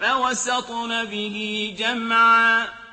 فَوَسَطْنَ بِهِ جَمْعًا